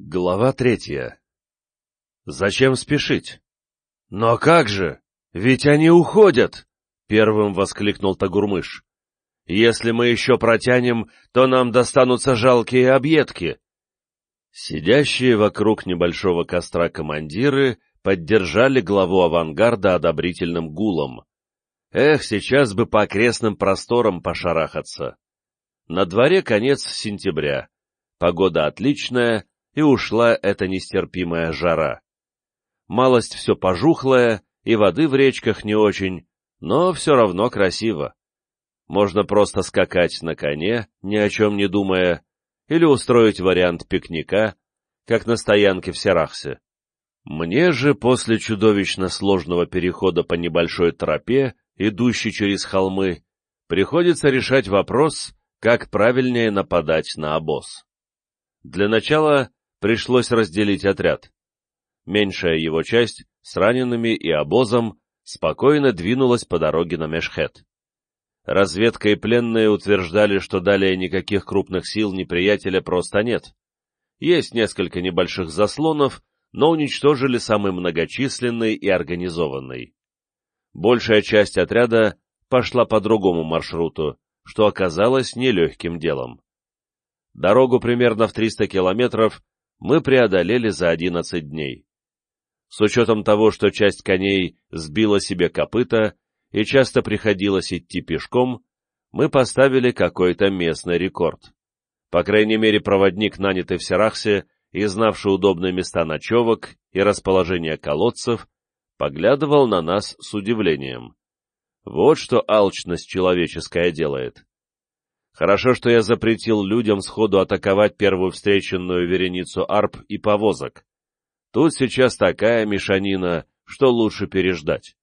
Глава третья. Зачем спешить? Но как же? Ведь они уходят! Первым воскликнул Тагурмыш. Если мы еще протянем, то нам достанутся жалкие объедки. Сидящие вокруг небольшого костра командиры поддержали главу авангарда одобрительным гулом. Эх, сейчас бы по окрестным просторам пошарахаться. На дворе конец сентября. Погода отличная, и ушла эта нестерпимая жара. Малость все пожухлая, и воды в речках не очень, но все равно красиво. Можно просто скакать на коне, ни о чем не думая, или устроить вариант пикника, как на стоянке в Серахсе. Мне же после чудовищно сложного перехода по небольшой тропе, идущей через холмы, приходится решать вопрос, как правильнее нападать на обоз. Для начала пришлось разделить отряд. Меньшая его часть с ранеными и обозом спокойно двинулась по дороге на Мешхет. Разведка и пленные утверждали, что далее никаких крупных сил неприятеля просто нет. Есть несколько небольших заслонов, но уничтожили самый многочисленный и организованный. Большая часть отряда пошла по другому маршруту, что оказалось нелегким делом. Дорогу примерно в 300 километров мы преодолели за 11 дней. С учетом того, что часть коней сбила себе копыта и часто приходилось идти пешком, мы поставили какой-то местный рекорд. По крайней мере, проводник, нанятый в Серахсе и знавший удобные места ночевок и расположение колодцев, поглядывал на нас с удивлением. Вот что алчность человеческая делает. Хорошо, что я запретил людям сходу атаковать первую встреченную вереницу арп и повозок. Тут сейчас такая мешанина, что лучше переждать.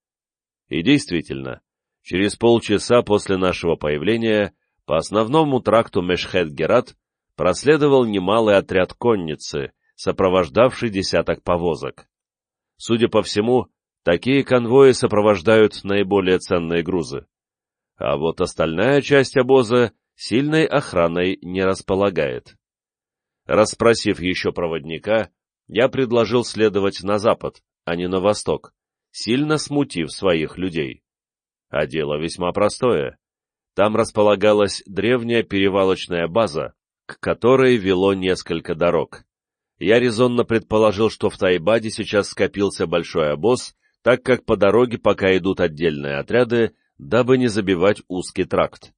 И действительно, через полчаса после нашего появления по основному тракту Мешхет-Герат проследовал немалый отряд конницы, сопровождавший десяток повозок. Судя по всему, такие конвои сопровождают наиболее ценные грузы. А вот остальная часть обоза сильной охраной не располагает. Расспросив еще проводника, я предложил следовать на запад, а не на восток, сильно смутив своих людей. А дело весьма простое. Там располагалась древняя перевалочная база, к которой вело несколько дорог. Я резонно предположил, что в Тайбаде сейчас скопился большой обоз, так как по дороге пока идут отдельные отряды, дабы не забивать узкий тракт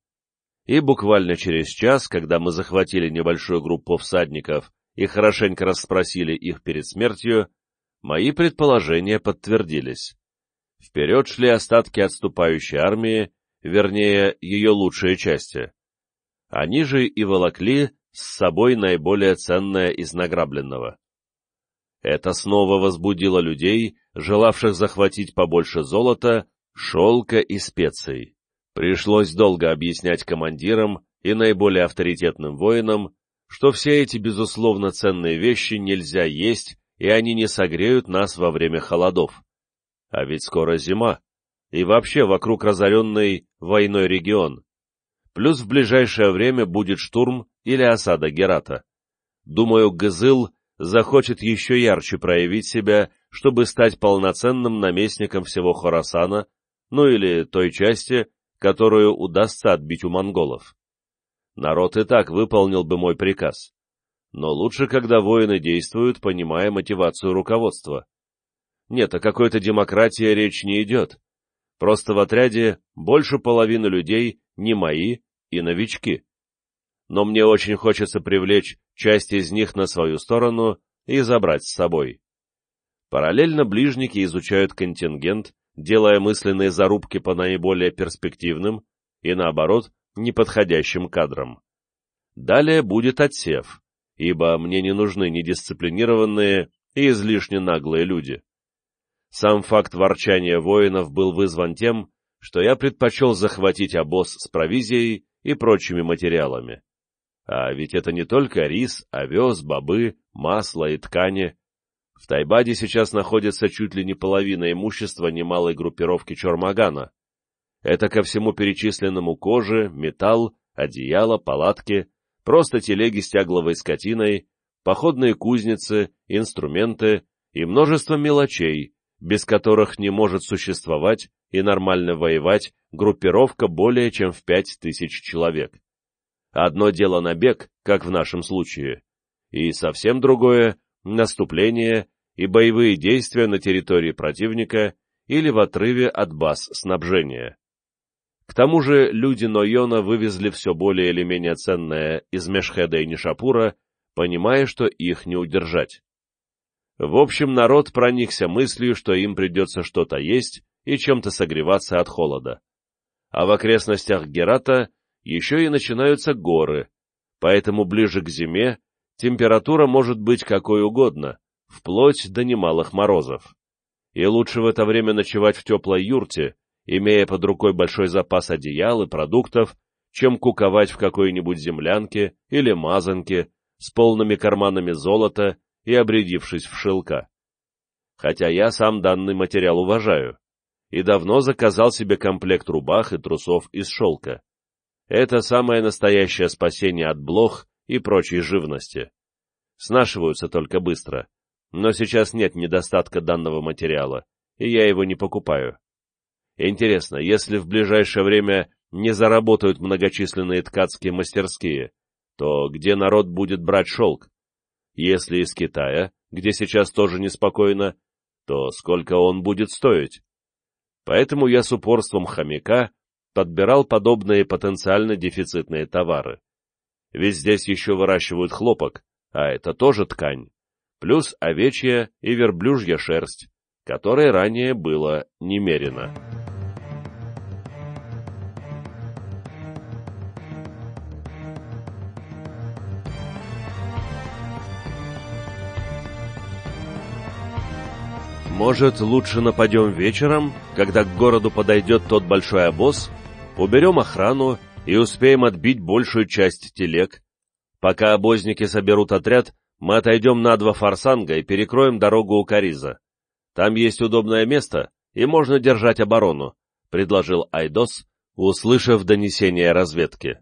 и буквально через час, когда мы захватили небольшую группу всадников и хорошенько расспросили их перед смертью, мои предположения подтвердились. Вперед шли остатки отступающей армии, вернее, ее лучшие части. Они же и волокли с собой наиболее ценное из награбленного. Это снова возбудило людей, желавших захватить побольше золота, шелка и специй. Пришлось долго объяснять командирам и наиболее авторитетным воинам, что все эти безусловно ценные вещи нельзя есть, и они не согреют нас во время холодов. А ведь скоро зима, и вообще вокруг разоренный войной регион. Плюс в ближайшее время будет штурм или осада Герата. Думаю, Гызыл захочет еще ярче проявить себя, чтобы стать полноценным наместником всего Хорасана, ну или той части, которую удастся отбить у монголов. Народ и так выполнил бы мой приказ. Но лучше, когда воины действуют, понимая мотивацию руководства. Нет, о какой-то демократии речь не идет. Просто в отряде больше половины людей не мои и новички. Но мне очень хочется привлечь часть из них на свою сторону и забрать с собой. Параллельно ближники изучают контингент делая мысленные зарубки по наиболее перспективным и, наоборот, неподходящим кадрам. Далее будет отсев, ибо мне не нужны недисциплинированные и излишне наглые люди. Сам факт ворчания воинов был вызван тем, что я предпочел захватить обоз с провизией и прочими материалами. А ведь это не только рис, овес, бобы, масло и ткани, в Тайбаде сейчас находится чуть ли не половина имущества немалой группировки Чормагана. Это ко всему перечисленному кожи, металл, одеяло, палатки, просто телеги с тягловой скотиной, походные кузницы, инструменты и множество мелочей, без которых не может существовать и нормально воевать группировка более чем в пять тысяч человек. Одно дело набег, как в нашем случае, и совсем другое — наступление и боевые действия на территории противника или в отрыве от баз снабжения. К тому же люди Нойона вывезли все более или менее ценное из Мешхеда и Нишапура, понимая, что их не удержать. В общем, народ проникся мыслью, что им придется что-то есть и чем-то согреваться от холода. А в окрестностях Герата еще и начинаются горы, поэтому ближе к зиме температура может быть какой угодно, вплоть до немалых морозов. И лучше в это время ночевать в теплой юрте, имея под рукой большой запас одеял и продуктов, чем куковать в какой-нибудь землянке или мазанке с полными карманами золота и обрядившись в шелка. Хотя я сам данный материал уважаю и давно заказал себе комплект рубах и трусов из шелка. Это самое настоящее спасение от блох и прочей живности. Снашиваются только быстро, но сейчас нет недостатка данного материала, и я его не покупаю. Интересно, если в ближайшее время не заработают многочисленные ткацкие мастерские, то где народ будет брать шелк? Если из Китая, где сейчас тоже неспокойно, то сколько он будет стоить? Поэтому я с упорством хомяка подбирал подобные потенциально дефицитные товары. Ведь здесь еще выращивают хлопок, а это тоже ткань, плюс овечья и верблюжья шерсть, которой ранее было немерено. Может, лучше нападем вечером, когда к городу подойдет тот большой обоз, уберем охрану и успеем отбить большую часть телег. Пока обозники соберут отряд, мы отойдем на два форсанга и перекроем дорогу у Кариза. Там есть удобное место, и можно держать оборону, — предложил Айдос, услышав донесение разведки.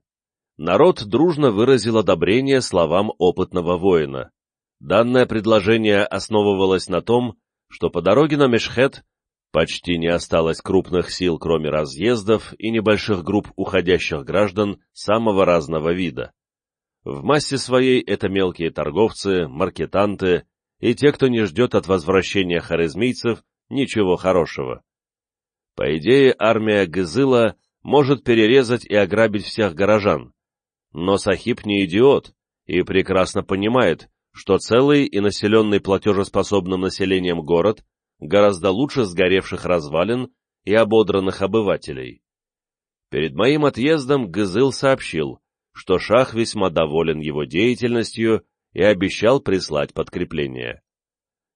Народ дружно выразил одобрение словам опытного воина. Данное предложение основывалось на том, что по дороге на Мешхет почти не осталось крупных сил, кроме разъездов и небольших групп уходящих граждан самого разного вида. В массе своей это мелкие торговцы, маркетанты и те, кто не ждет от возвращения харизмийцев ничего хорошего. По идее, армия Гызыла может перерезать и ограбить всех горожан, но Сахиб не идиот и прекрасно понимает, что целый и населенный платежеспособным населением город гораздо лучше сгоревших развалин и ободранных обывателей. Перед моим отъездом Гызыл сообщил, что Шах весьма доволен его деятельностью и обещал прислать подкрепление.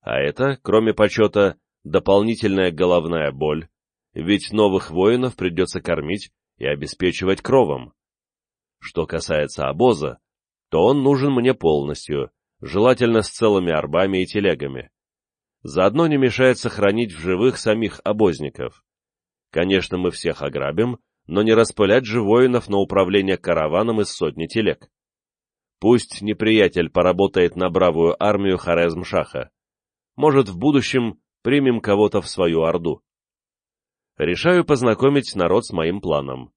А это, кроме почета, дополнительная головная боль, ведь новых воинов придется кормить и обеспечивать кровом. Что касается обоза, то он нужен мне полностью, желательно с целыми арбами и телегами. Заодно не мешает сохранить в живых самих обозников. Конечно, мы всех ограбим, но не распылять же воинов на управление караваном из сотни телег. Пусть неприятель поработает на бравую армию Хорезм-Шаха. Может, в будущем примем кого-то в свою орду. Решаю познакомить народ с моим планом.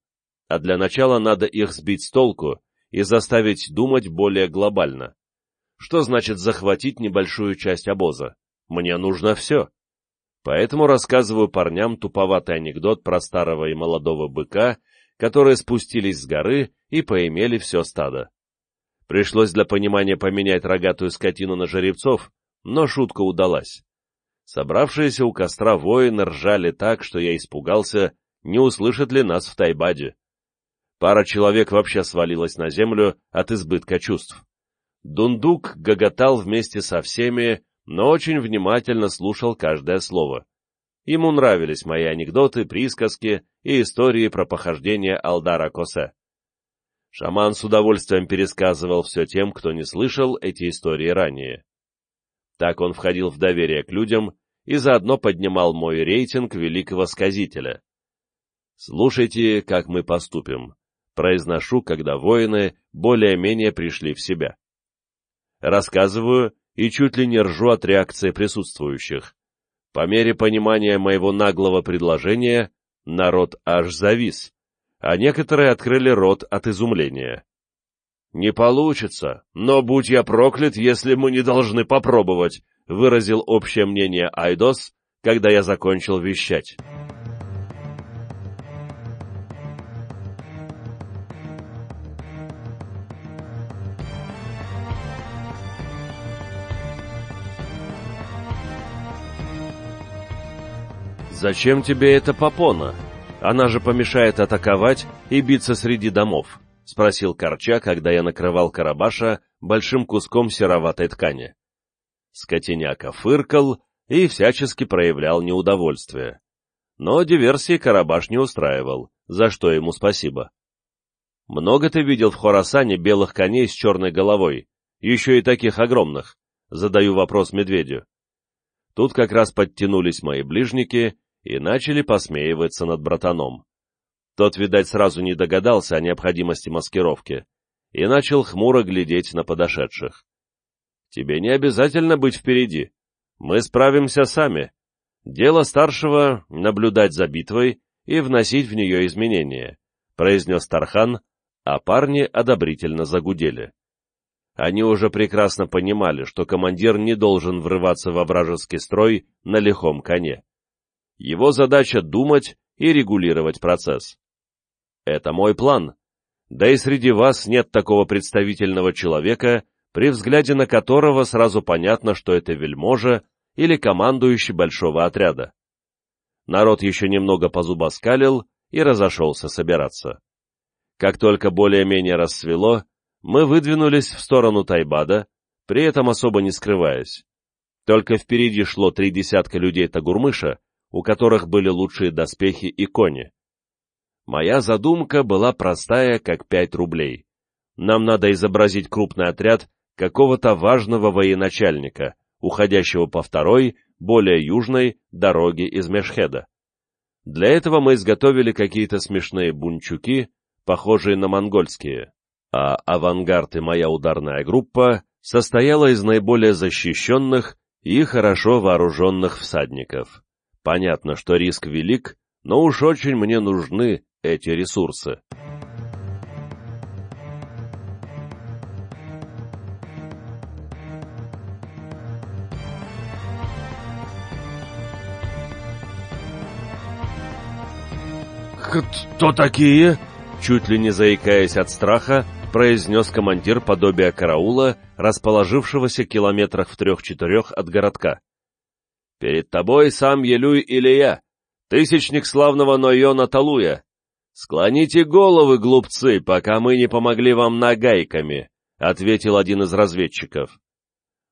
А для начала надо их сбить с толку и заставить думать более глобально. Что значит захватить небольшую часть обоза? Мне нужно все. Поэтому рассказываю парням туповатый анекдот про старого и молодого быка, которые спустились с горы и поимели все стадо. Пришлось для понимания поменять рогатую скотину на жеребцов, но шутка удалась. Собравшиеся у костра воины ржали так, что я испугался, не услышат ли нас в Тайбаде. Пара человек вообще свалилась на землю от избытка чувств. Дундук гоготал вместе со всеми, но очень внимательно слушал каждое слово. Ему нравились мои анекдоты, присказки и истории про похождение Алдара Косе. Шаман с удовольствием пересказывал все тем, кто не слышал эти истории ранее. Так он входил в доверие к людям и заодно поднимал мой рейтинг великого сказителя. «Слушайте, как мы поступим», — произношу, когда воины более-менее пришли в себя. рассказываю и чуть ли не ржу от реакции присутствующих. По мере понимания моего наглого предложения народ аж завис, а некоторые открыли рот от изумления. «Не получится, но будь я проклят, если мы не должны попробовать», выразил общее мнение Айдос, когда я закончил вещать. «Зачем тебе эта попона? Она же помешает атаковать и биться среди домов», — спросил Корча, когда я накрывал Карабаша большим куском сероватой ткани. Скотиняка фыркал и всячески проявлял неудовольствие. Но диверсии Карабаш не устраивал, за что ему спасибо. «Много ты видел в Хорасане белых коней с черной головой, еще и таких огромных?» — задаю вопрос медведю. Тут как раз подтянулись мои ближники и начали посмеиваться над братаном. Тот, видать, сразу не догадался о необходимости маскировки и начал хмуро глядеть на подошедших. «Тебе не обязательно быть впереди. Мы справимся сами. Дело старшего — наблюдать за битвой и вносить в нее изменения», — произнес Тархан, а парни одобрительно загудели. Они уже прекрасно понимали, что командир не должен врываться во вражеский строй на лихом коне. Его задача думать и регулировать процесс. Это мой план. Да и среди вас нет такого представительного человека, при взгляде на которого сразу понятно, что это вельможа или командующий большого отряда. Народ еще немного позубоскалил и разошелся собираться. Как только более-менее рассвело, мы выдвинулись в сторону Тайбада, при этом особо не скрываясь. Только впереди шло три десятка людей Тагурмыша, у которых были лучшие доспехи и кони. Моя задумка была простая, как пять рублей. Нам надо изобразить крупный отряд какого-то важного военачальника, уходящего по второй, более южной, дороге из Мешхеда. Для этого мы изготовили какие-то смешные бунчуки, похожие на монгольские, а авангард и моя ударная группа состояла из наиболее защищенных и хорошо вооруженных всадников. Понятно, что риск велик, но уж очень мне нужны эти ресурсы. «Кто такие?» Чуть ли не заикаясь от страха, произнес командир подобия караула, расположившегося километрах в трех-четырех от городка. Перед тобой сам Елюй Илья, тысячник славного Нойона Талуя. Склоните головы, глупцы, пока мы не помогли вам нагайками, — ответил один из разведчиков.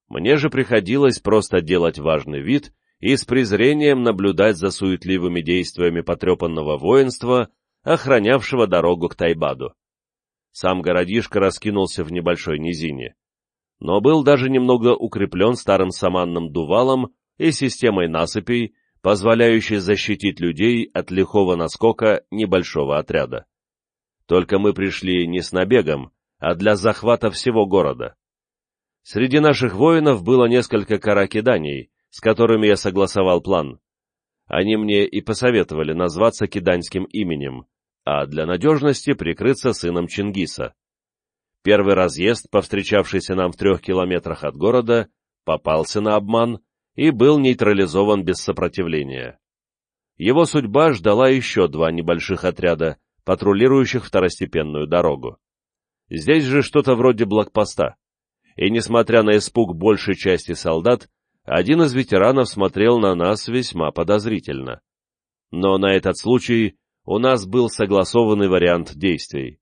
Мне же приходилось просто делать важный вид и с презрением наблюдать за суетливыми действиями потрепанного воинства, охранявшего дорогу к Тайбаду. Сам городишко раскинулся в небольшой низине, но был даже немного укреплен старым саманным дувалом и системой насыпей, позволяющей защитить людей от лихого наскока небольшого отряда. Только мы пришли не с набегом, а для захвата всего города. Среди наших воинов было несколько каракиданий, с которыми я согласовал план. Они мне и посоветовали назваться киданьским именем, а для надежности прикрыться сыном Чингиса. Первый разъезд, повстречавшийся нам в трех километрах от города, попался на обман и был нейтрализован без сопротивления. Его судьба ждала еще два небольших отряда, патрулирующих второстепенную дорогу. Здесь же что-то вроде блокпоста, и, несмотря на испуг большей части солдат, один из ветеранов смотрел на нас весьма подозрительно. Но на этот случай у нас был согласованный вариант действий.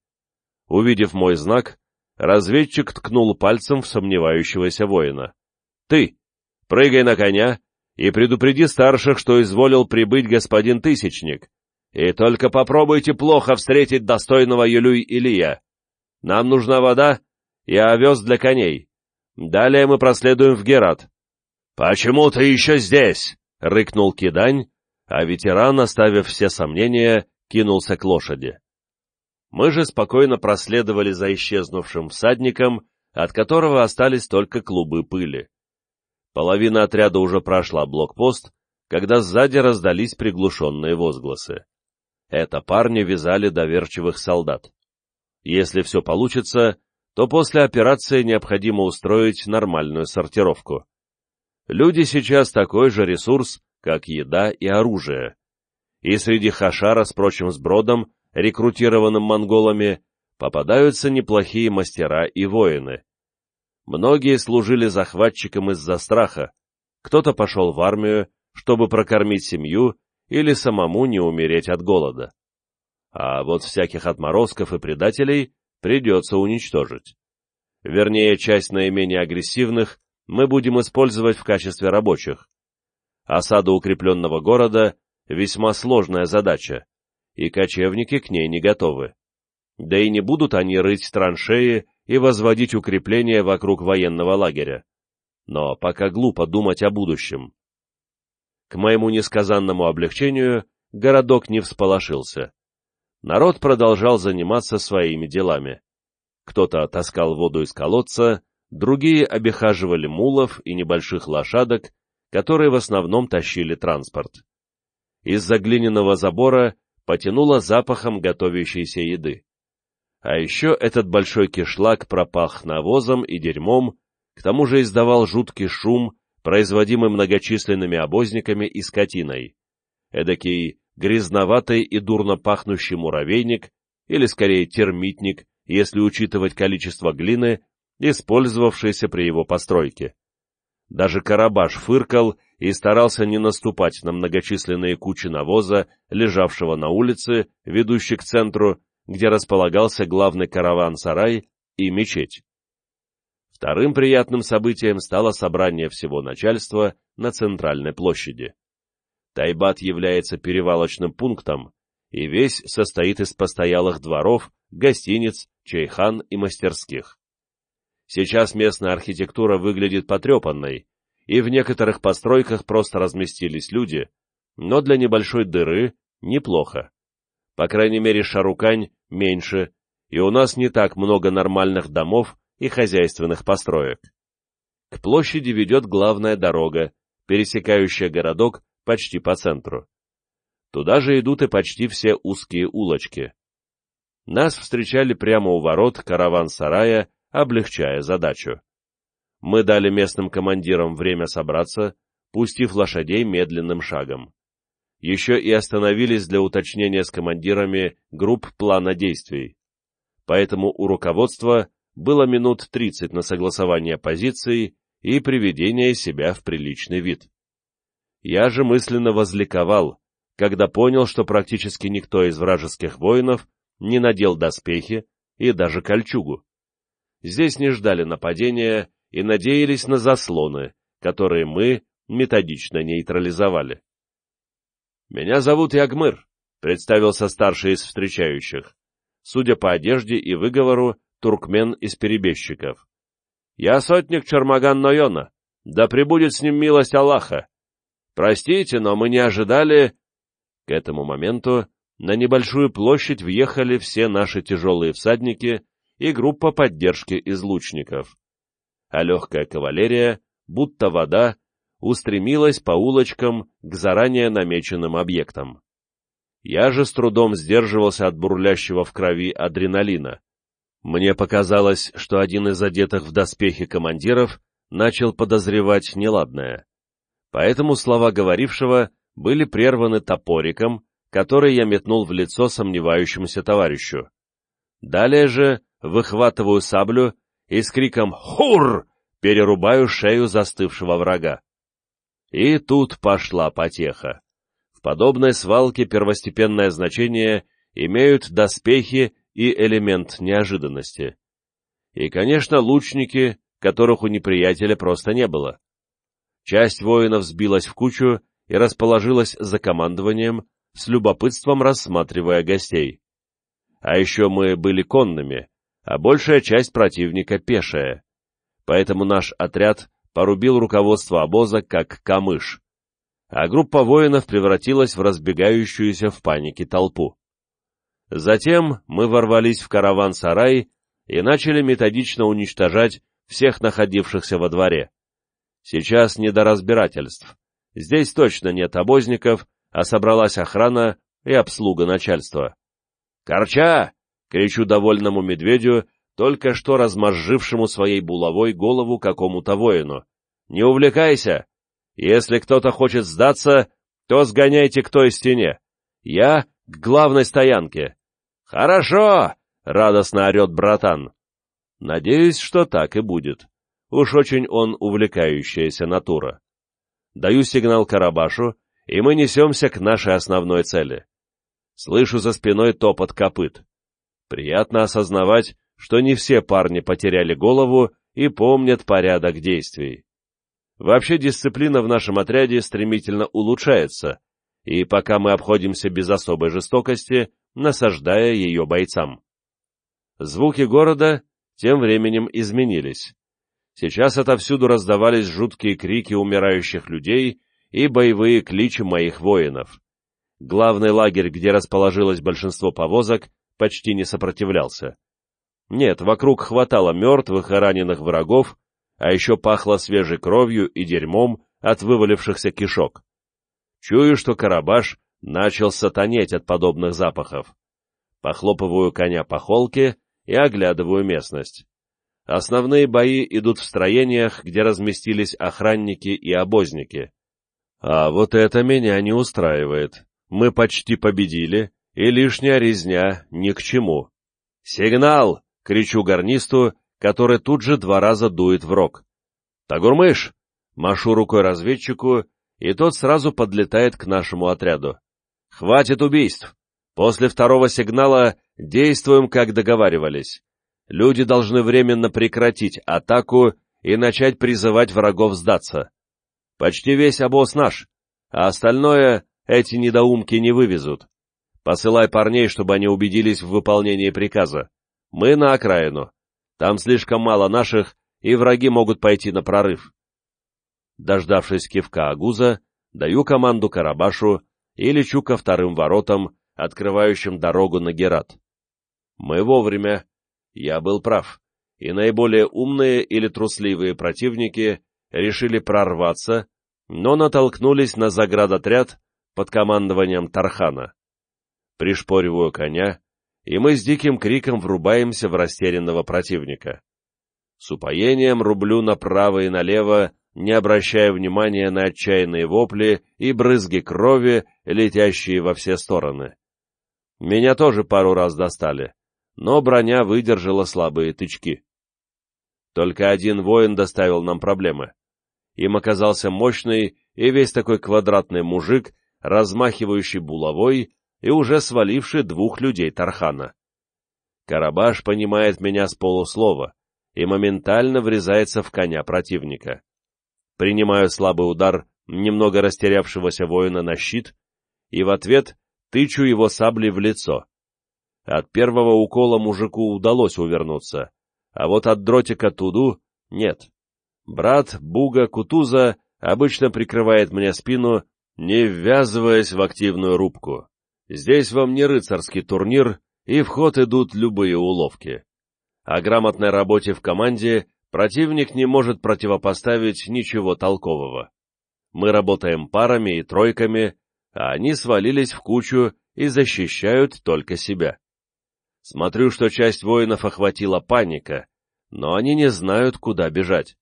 Увидев мой знак, разведчик ткнул пальцем в сомневающегося воина. «Ты! Прыгай на коня и предупреди старших, что изволил прибыть господин Тысячник. И только попробуйте плохо встретить достойного Юлюй Илья. Нам нужна вода и овес для коней. Далее мы проследуем в Герат. — Почему ты еще здесь? — рыкнул Кидань, а ветеран, оставив все сомнения, кинулся к лошади. Мы же спокойно проследовали за исчезнувшим всадником, от которого остались только клубы пыли. Половина отряда уже прошла блокпост, когда сзади раздались приглушенные возгласы. Это парни вязали доверчивых солдат. Если все получится, то после операции необходимо устроить нормальную сортировку. Люди сейчас такой же ресурс, как еда и оружие. И среди хашара с прочим сбродом, рекрутированным монголами, попадаются неплохие мастера и воины. Многие служили захватчикам из-за страха, кто-то пошел в армию, чтобы прокормить семью или самому не умереть от голода. А вот всяких отморозков и предателей придется уничтожить. Вернее, часть наименее агрессивных мы будем использовать в качестве рабочих. Осада укрепленного города — весьма сложная задача, и кочевники к ней не готовы. Да и не будут они рыть траншеи и возводить укрепления вокруг военного лагеря. Но пока глупо думать о будущем. К моему несказанному облегчению городок не всполошился. Народ продолжал заниматься своими делами. Кто-то таскал воду из колодца, другие обихаживали мулов и небольших лошадок, которые в основном тащили транспорт. Из-за глиняного забора потянуло запахом готовящейся еды. А еще этот большой кишлак пропах навозом и дерьмом, к тому же издавал жуткий шум, производимый многочисленными обозниками и скотиной. Эдакий грязноватый и дурно пахнущий муравейник, или скорее термитник, если учитывать количество глины, использовавшейся при его постройке. Даже Карабаш фыркал и старался не наступать на многочисленные кучи навоза, лежавшего на улице, ведущей к центру, где располагался главный караван-сарай и мечеть. Вторым приятным событием стало собрание всего начальства на центральной площади. Тайбат является перевалочным пунктом, и весь состоит из постоялых дворов, гостиниц, чайхан и мастерских. Сейчас местная архитектура выглядит потрепанной, и в некоторых постройках просто разместились люди, но для небольшой дыры неплохо. По крайней мере, Шарукань меньше, и у нас не так много нормальных домов и хозяйственных построек. К площади ведет главная дорога, пересекающая городок почти по центру. Туда же идут и почти все узкие улочки. Нас встречали прямо у ворот караван-сарая, облегчая задачу. Мы дали местным командирам время собраться, пустив лошадей медленным шагом. Еще и остановились для уточнения с командирами групп плана действий. Поэтому у руководства было минут 30 на согласование позиций и приведение себя в приличный вид. Я же мысленно возликовал, когда понял, что практически никто из вражеских воинов не надел доспехи и даже кольчугу. Здесь не ждали нападения и надеялись на заслоны, которые мы методично нейтрализовали. «Меня зовут Ягмыр», — представился старший из встречающих. Судя по одежде и выговору, туркмен из перебежчиков. «Я сотник Чармаган Нойона, да пребудет с ним милость Аллаха. Простите, но мы не ожидали...» К этому моменту на небольшую площадь въехали все наши тяжелые всадники и группа поддержки из лучников. А легкая кавалерия, будто вода, устремилась по улочкам к заранее намеченным объектам. Я же с трудом сдерживался от бурлящего в крови адреналина. Мне показалось, что один из одетых в доспехи командиров начал подозревать неладное. Поэтому слова говорившего были прерваны топориком, который я метнул в лицо сомневающемуся товарищу. Далее же выхватываю саблю и с криком «Хур!» перерубаю шею застывшего врага. И тут пошла потеха. В подобной свалке первостепенное значение имеют доспехи и элемент неожиданности. И, конечно, лучники, которых у неприятеля просто не было. Часть воинов сбилась в кучу и расположилась за командованием, с любопытством рассматривая гостей. А еще мы были конными, а большая часть противника пешая. Поэтому наш отряд порубил руководство обоза как камыш, а группа воинов превратилась в разбегающуюся в панике толпу. Затем мы ворвались в караван-сарай и начали методично уничтожать всех находившихся во дворе. Сейчас не до разбирательств. Здесь точно нет обозников, а собралась охрана и обслуга начальства. «Корча!» — кричу довольному медведю, только что размозжившему своей булавой голову какому-то воину. «Не увлекайся! Если кто-то хочет сдаться, то сгоняйте к той стене. Я к главной стоянке». «Хорошо!» — радостно орет братан. Надеюсь, что так и будет. Уж очень он увлекающаяся натура. Даю сигнал Карабашу, и мы несемся к нашей основной цели. Слышу за спиной топот копыт. Приятно осознавать, что не все парни потеряли голову и помнят порядок действий. Вообще дисциплина в нашем отряде стремительно улучшается, и пока мы обходимся без особой жестокости, насаждая ее бойцам. Звуки города тем временем изменились. Сейчас отовсюду раздавались жуткие крики умирающих людей и боевые кличи моих воинов. Главный лагерь, где расположилось большинство повозок, почти не сопротивлялся. Нет, вокруг хватало мертвых и раненых врагов, а еще пахло свежей кровью и дерьмом от вывалившихся кишок. Чую, что Карабаш начал сатанеть от подобных запахов. Похлопываю коня по холке и оглядываю местность. Основные бои идут в строениях, где разместились охранники и обозники. А вот это меня не устраивает. Мы почти победили, и лишняя резня ни к чему. «Сигнал!» — кричу гарнисту, который тут же два раза дует в рог. «Тагурмыш!» — машу рукой разведчику, и тот сразу подлетает к нашему отряду. «Хватит убийств! После второго сигнала действуем, как договаривались. Люди должны временно прекратить атаку и начать призывать врагов сдаться. Почти весь обоз наш, а остальное эти недоумки не вывезут. Посылай парней, чтобы они убедились в выполнении приказа. Мы на окраину. Там слишком мало наших, и враги могут пойти на прорыв. Дождавшись кивка Агуза, даю команду Карабашу и лечу ко вторым воротам, открывающим дорогу на Герат. Мы вовремя. Я был прав, и наиболее умные или трусливые противники решили прорваться, но натолкнулись на заградотряд под командованием Тархана. Пришпориваю коня, и мы с диким криком врубаемся в растерянного противника. С упоением рублю направо и налево, не обращая внимания на отчаянные вопли и брызги крови, летящие во все стороны. Меня тоже пару раз достали, но броня выдержала слабые тычки. Только один воин доставил нам проблемы. Им оказался мощный и весь такой квадратный мужик, размахивающий булавой и уже сваливший двух людей Тархана. Карабаш понимает меня с полуслова и моментально врезается в коня противника. Принимаю слабый удар немного растерявшегося воина на щит и в ответ тычу его саблей в лицо. От первого укола мужику удалось увернуться, а вот от дротика Туду нет. Брат Буга Кутуза обычно прикрывает мне спину, не ввязываясь в активную рубку. Здесь вам не рыцарский турнир, и в ход идут любые уловки. О грамотной работе в команде противник не может противопоставить ничего толкового. Мы работаем парами и тройками, а они свалились в кучу и защищают только себя. Смотрю, что часть воинов охватила паника, но они не знают, куда бежать.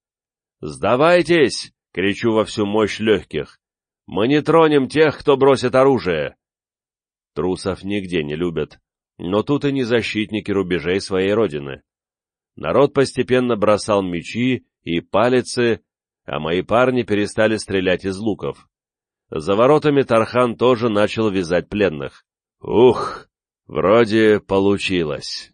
«Сдавайтесь!» — кричу во всю мощь легких. «Мы не тронем тех, кто бросит оружие!» Трусов нигде не любят, но тут и не защитники рубежей своей родины. Народ постепенно бросал мечи и палицы, а мои парни перестали стрелять из луков. За воротами Тархан тоже начал вязать пленных. Ух, вроде получилось.